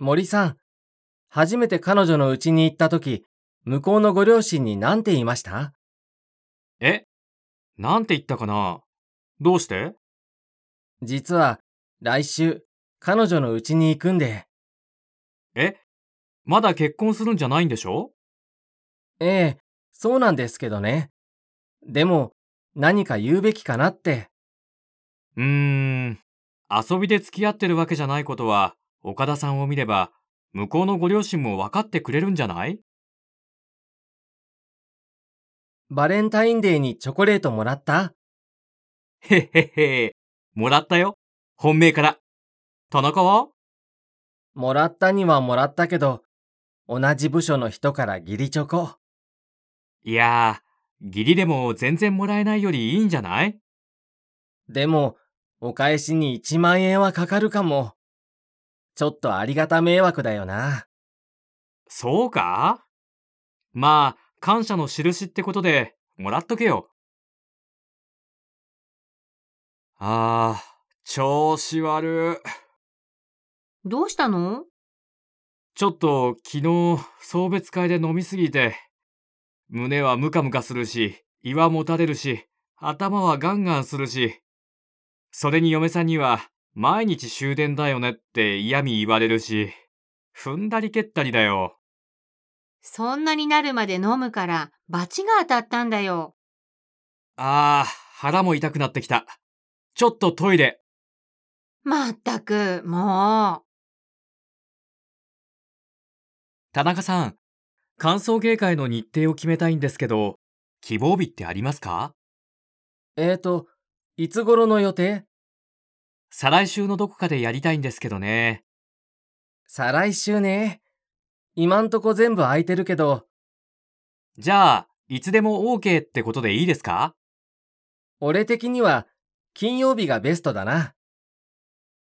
森さん、初めて彼女の家に行った時、向こうのご両親に何て言いました？え？なんて言ったかな？どうして？実は、来週、彼女の家に行くんで。え？まだ結婚するんじゃないんでしょ？ええ、そうなんですけどね。でも、何か言うべきかなって。うーん。遊びで付き合ってるわけじゃないことは、岡田さんを見れば、向こうのご両親も分かってくれるんじゃない？バレンタインデーにチョコレートもらった？へっへっへ。もらったよ。本命から。田中は？もらったにはもらったけど、同じ部署の人から義理チョコ。いやー、義理でも全然もらえないよりいいんじゃない？でも、お返しに1万円はかかるかも。ちょっとありがた迷惑だよな。そうか？まあ、感謝の印ってことで、もらっとけよ。あー、調子悪。どうしたの？ちょっと昨日送別会で飲みすぎて、胸はムカムカするし、胃はもたれるし、頭はガンガンするし、それに嫁さんには毎日終電だよねって嫌味言われるし、踏んだり蹴ったりだよ。そんなになるまで飲むから、罰が当たったんだよ。あー、腹も痛くなってきた。ちょっとトイレ。まったく、も田中さん、歓送迎会の日程を決めたいんですけど、希望日ってありますか？えーと、いつ頃の予定？再来週のどこかでやりたいんですけどね。再来週ね。今んとこ全部空いてるけど、じゃあ、いつでも OK ってことでいいですか？俺的には金曜日がベストだな。